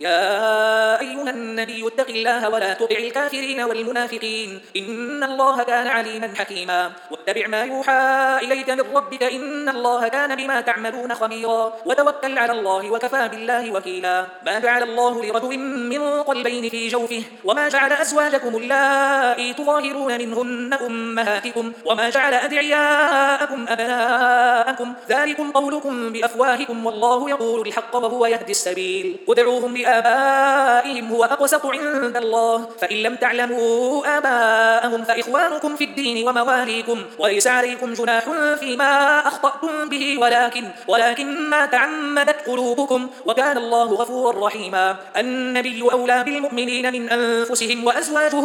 يا أيها النبي اتق الله ولا تطع الكافرين والمنافقين. إن الله كان عليما حكيما. واتبع ما يوحى إليك من ربك. إن الله كان بما تعملون خبيرا. وتوكل على الله وكفى بالله وكيلا. ما جعل الله لرجل من قلبين في جوفه. وما جعل أزواجكم اللائي تظاهرون منهن أمهاتكم. وما جعل أدعياءكم أبناءكم. ذلكم قولكم بأفواهكم والله يقول الحق وهو يهدي السبيل. ودعوهم آبائهم هو أقسط عند الله. فإن لم تعلموا آباءهم فإخوانكم في الدين ومواليكم وليس عليكم جناح فيما أخطأتم به. ولكن ولكن ما تعمدت قلوبكم وكان الله غفورا رحيما. النبي أولى بالمؤمنين من أنفسهم وأزواجه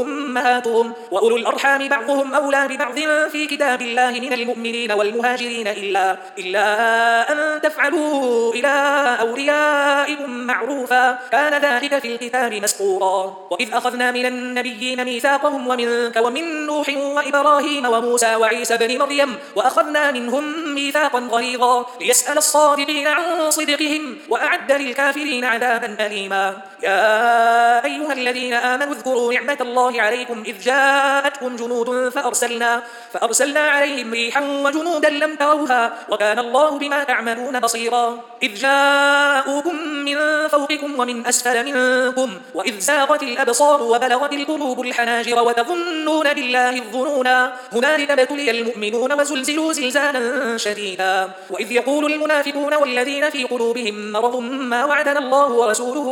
أمهاتهم وأولو الأرحام بعضهم أولى ببعض في كتاب الله من المؤمنين والمهاجرين. إلا, إلا أن تفعلوا إلى أوليائكم معروف معروفا. كان ذلك في الكتاب مسقورا وإذ أخذنا من النبيين ميثاقهم ومنك ومن نوح وإبراهيم وموسى وعيسى بن مريم وأخذنا منهم ميثاقا غليظا ليسأل الصادقين عن صدقهم وأعد للكافرين عذابا أليما. يا أيها الذين آمنوا اذكروا نعمة الله عليكم إذ جاءتكم جنود فأرسلنا, فأرسلنا عليهم ريحا وجنودا لم تروها وكان الله بما تعملون بصيرا. إذ جاءوكم من فوقكم ومن أسفل منكم. وإذ زاغت الأبصار وبلغت القلوب الحناجر وتظنون بالله الظنونا. هنالك ابتلي المؤمنون وزلزلوا زلزالا شديدا. وإذ يقول المنافقون والذين في قلوبهم مرض ما وعدنا الله ورسوله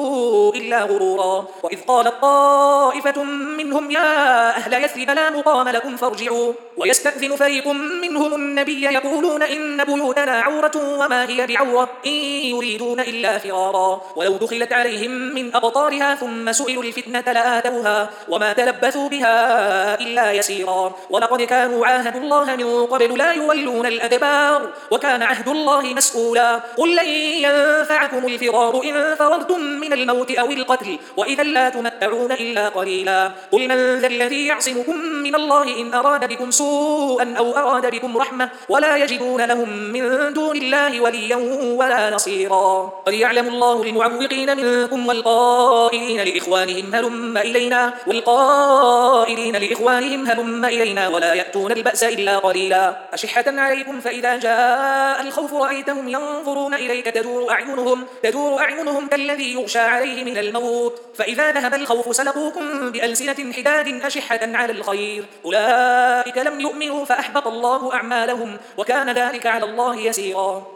إلا غرورا. وإذ قالت طائفة منهم يا أهل يثرب لا مقام لكم فارجعوا. ويستأذن فريق منهم النبي يقولون إن بيوتنا عورة وما هي بعورة إن يريدون إلا فرارا. ولو دخلت عليهم من أبطارها ثم سئلوا الفتنة لآتوها وما تلبثوا بها إلا يسيرا. ولقد كانوا عاهدوا الله من قبل لا يولون الأدبار وكان عهد الله مسؤولا. قل لن ينفعكم الفرار إن فررتم من الموت أو القتل وإذا لا تمتعون إلا قليلا. قل من ذا الذي يعصمكم من الله إن أراد بكم سوءا أو أراد بكم رحمة ولا يجدون لهم من دون الله وليا ولا نصيرا. قد يعلم الله المعوقين منكم والقائلين لإخوانهم هلم إلينا والقائلين لإخوانهم هلم إلينا ولا يأتون البأس إلا قليلا. أشحة عليكم فإذا جاء الخوف رأيتهم ينظرون إليك تدور أعينهم تدور أعينهم كالذي يغشى عليه من الموت. فإذا ذهب الخوف سلقوكم بألسنة حداد أشحة على الخير. أولئك لم يؤمنوا فأحبط الله أعمالهم وكان ذلك على الله يسيرا.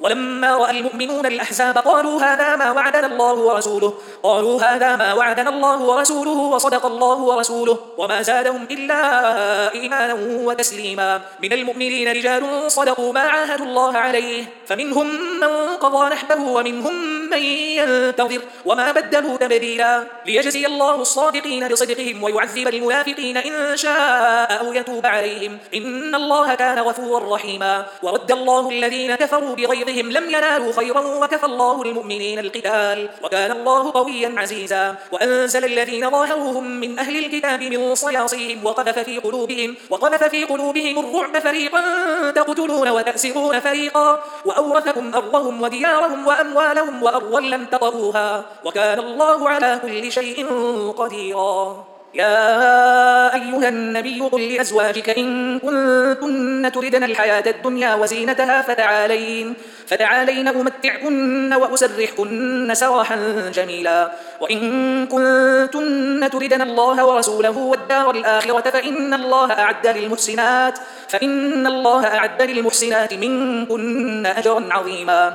ولما رأى المؤمنون الأحزاب قالوا هذا ما وعدنا الله ورسوله. قالوا هذا ما وعدنا الله ورسوله وصدق الله ورسوله وما زادهم إلا إيمانا وتسليما. من المؤمنين رجال صدقوا ما عاهدوا الله عليه. فمنهم من قضى نحبه ومنهم من ينتظر. وما بدلوا تبديلا. ليجزي الله الصادقين بصدقهم ويعذب المنافقين إن شاء أو يتوب عليهم. إن الله كان غفورا رحيما. ورد الله الذين كفروا بغير بغيظهم لم ينالوا خيرا وكفى الله المؤمنين القتال وكان الله قويا عزيزا وأنزل الذين ظاهروهم من أهل الكتاب من صياصيهم وقذف في قلوبهم وقذف في قلوبهم الرعب فريقا تقتلون وتأسرون فريقا وأورثكم أرضهم وديارهم وأموالهم وأرضا لم تطروها وكان الله على كل شيء قديرا يا أيها النبي قل لأزواجك إن كنتن تردن الحياة الدنيا وزينتها فتعالين فتعالين أمتعكن وأسرحكن سراحا جميلا. وإن كنتن تردن الله ورسوله والدار الآخرة فإن الله أعد للمحسنات فإن الله أعد للمحسنات منكن أجرا عظيما.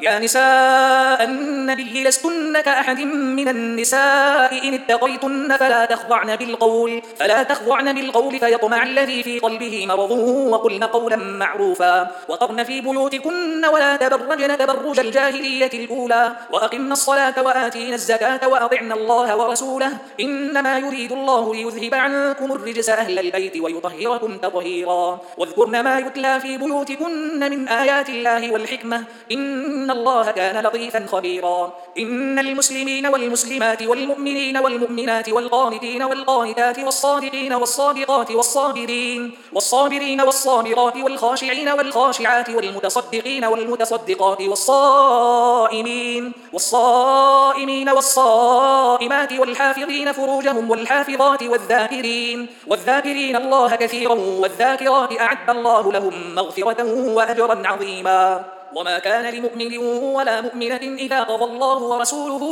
يا نساء النبي لستن كأحد من النساء إن اتقيتن فلا تخضعن بالقول فلا تخضعن بالقول فيطمع الذي في قلبه مرض وقلن قولا معروفا. وقرن في بيوتكن ولا تبرجن تبرج الجاهلية الأولى. وأقمنا الصلاة وآتينا الزكاة وأطعنا الله ورسوله. إنما يريد الله ليذهب عنكم الرجس أهل البيت ويطهركم تطهيرا. واذكرن ما يتلى في بيوتكن من آيات الله والحكمة. إن الله كان لطيفا خبيرا. إن المسلمين والمسلمات والمؤمنين والمؤمنات والقانتين والقانتات والصادقين والصادقات والصابرين والصابرين والصابرات والخاشعين والخاشعات والمتصدقين والمتصدقات والصائمين والصائمين والصائمات والحافظين فروجهم والحافظات والذاكرين والذاكرين الله كثيرا والذاكرات أعد الله لهم مغفرة وأجرا عظيما وما كان لمؤمن ولا مؤمنة إذا قضى الله ورسوله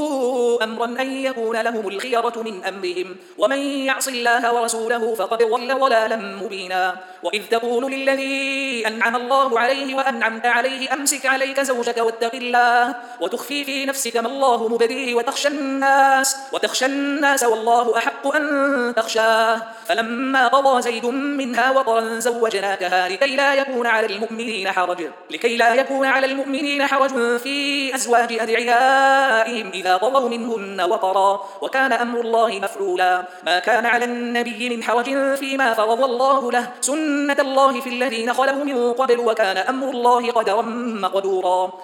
أمرا أن يكون لهم الخيرة من أمرهم. ومن يعص الله ورسوله فقد ضل ضلالا مبينا. وإذ تقول للذي أنعم الله عليه وأنعمت عليه أمسك عليك زوجك واتق الله وتخفي في نفسك ما الله مبديه وتخشى الناس وتخشى الناس والله أحق أن تخشاه. فلما قضى زيد منها وطرا زوجناكها لكي لا يكون على المؤمنين حرج. لكي لا يكون على المؤمنين حرج في أزواج أدعيائهم إذا قضوا منهن وطرا وكان أمر الله مفعولا. ما كان على النبي من حرج فيما فرض الله له. سنة الله في الذين خلوا من قبل وكان أمر الله قدرا مقدورا.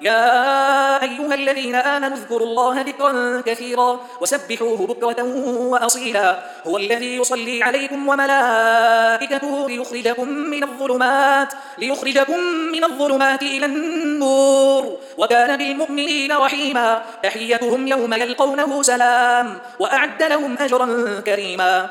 يا أيها الذين آمنوا اذكروا الله ذكرا كثيرا وسبحوه بكرة وأصيلا. هو الذي يصلي عليكم وملائكته ليخرجكم من الظلمات ليخرجكم من الظلمات إلى النور. وكان بالمؤمنين رحيما. تحيتهم يوم يلقونه سلام وأعد لهم أجرا كريما.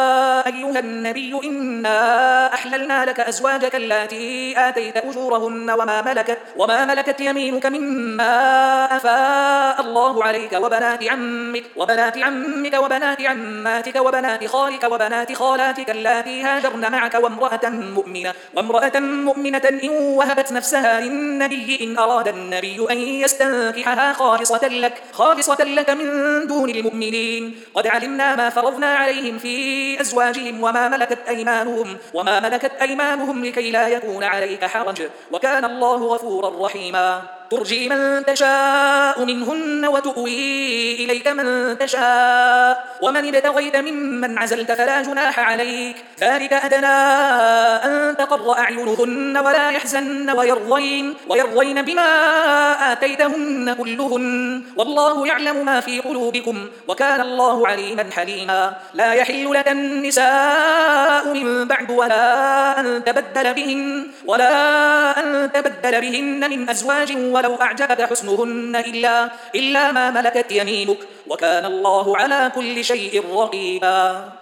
أيها النبي إنا أحللنا لك أزواجك التي آتيت أجورهن وما ملكت, وما ملكت يمينك مما أفاء الله عليك وبنات عمك وبنات عمك وبنات عماتك وبنات خالك وبنات خالاتك اللاتي هاجرن معك وامرأة مؤمنة وامرأة مؤمنة إن وهبت نفسها للنبي إن أراد النبي أن يستنكحها خالصة لك خالصة لك من دون المؤمنين. قد علمنا ما فرضنا عليهم في أزواجهم وما ملكت أيمانهم وما ملكت أيمانهم لكي لا يكون عليك حرج وكان الله غفورا رحيما. ترجي من تشاء منهن وتؤوي إليك من تشاء ومن ابتغيت ممن عزلت فلا جناح عليك. ذلك أدنى أن تقر أعينهن ولا يحزن ويرضين, ويرضين بما آتيتهن كلهن. والله يعلم ما في قلوبكم وكان الله عليما حليما. لا يحل لك النساء من بعد ولا أن تبدل بهن ولا أن تبدل بهن من أزواج ولو أعجبك حسنهن إلا, إلا ما ملكت يمينك. وكان الله على كل شيء رقيبا.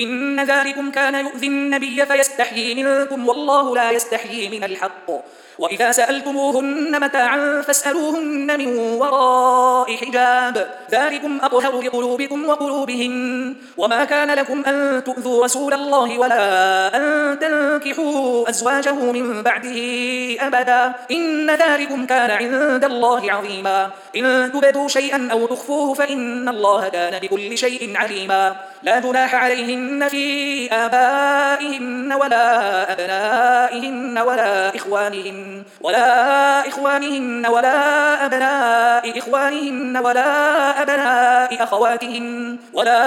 إن ذلكم كان يؤذي النبي فيستحيي منكم والله لا يستحيي من الحق. وإذا سألتموهن متاعا فاسألوهن من وراء حجاب. ذلكم أطهر لقلوبكم وقلوبهن. وما كان لكم أن تؤذوا رسول الله ولا أن تنكحوا أزواجه من بعده أبدا. إن ذلكم كان عند الله عظيما. إن تبدوا شيئا أو تخفوه فإن الله كان بكل شيء عليما. لا جناح عليهن في آبائهن ولا أبنائهن ولا إخوانهن ولا إخوانهن ولا أبناء إخوانهن ولا أبناء أخواتهن ولا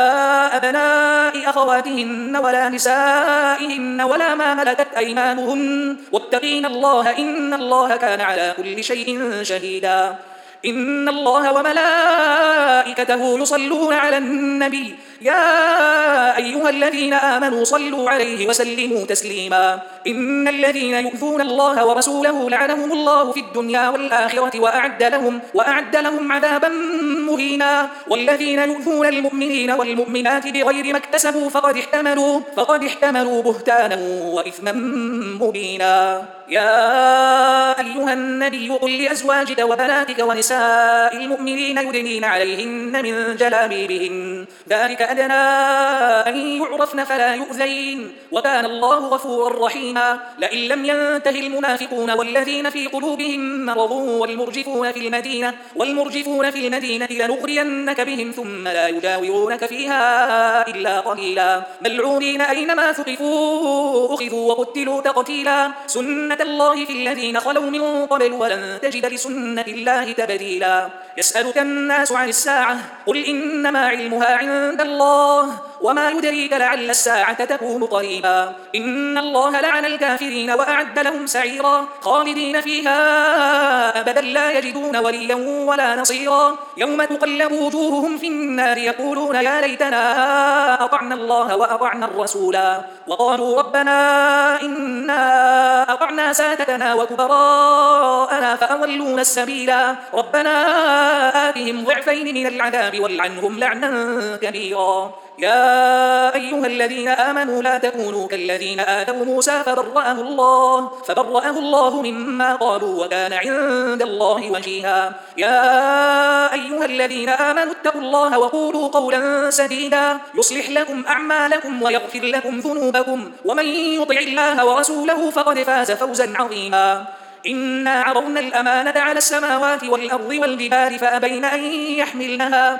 أبناء أخواتهن ولا نسائهن ولا ما ملكت أيمانهن. واتقين الله إن الله كان على كل شيء شهيدا. إن الله وملائكته يصلون على النبي. يا أيها الذين آمنوا صلوا عليه وسلموا تسليما. إن الذين يؤذون الله ورسوله لعنهم الله في الدنيا والآخرة وأعد لهم, وأعد لهم عذابا مهينا. والذين يؤذون المؤمنين والمؤمنات بغير ما اكتسبوا فقد احتملوا, فقد احتملوا بهتانا وإثما مبينا. يا أيها النبي قل لأزواجك وبناتك ونساء المؤمنين يدنين عليهن من جلابيبهن. ذلك أدنى أن يعرفن فلا يؤذين. وكان الله غفورا رحيما. لئن لم ينته المنافقون والذين في قلوبهم مرض والمرجفون في المدينة والمرجفون في المدينة لنغرينك بهم ثم لا يجاورونك فيها إلا قليلا. ملعونين أينما ثقفوا أخذوا وقتلوا تقتيلا. سنة الله في الذين خلوا من قبل ولن تجد لسنة الله تبديلا. يسألك الناس عن الساعة. قل إنما علمها عند الله. وما يدريك لعل الساعة تكون قريبا. إن الله لعن الكافرين وأعد لهم سعيرا. خالدين فيها أبدا لا يجدون وليا ولا نصيرا. يوم تقلب وجوههم في النار يقولون يا ليتنا أطعنا الله وأطعنا الرسولا وقالوا ربنا إنا أطعنا سادتنا وكبراءنا فأولونا السبيلا ربنا آتهم ضعفين من العذاب والعنهم لعنا كبيرا. يا أيها الذين آمنوا لا تكونوا كالذين آذوا موسى فبرأه الله فبرأه الله مما قالوا وكان عند الله وجيها. يا أيها الذين آمنوا اتقوا الله وقولوا قولا سديدا. يصلح لكم أعمالكم ويغفر لكم ذنوبكم. ومن يطع الله ورسوله فقد فاز فوزا عظيما. إنا عرضنا الأمانة على السماوات والأرض والجبال فأبين أن يحملنها.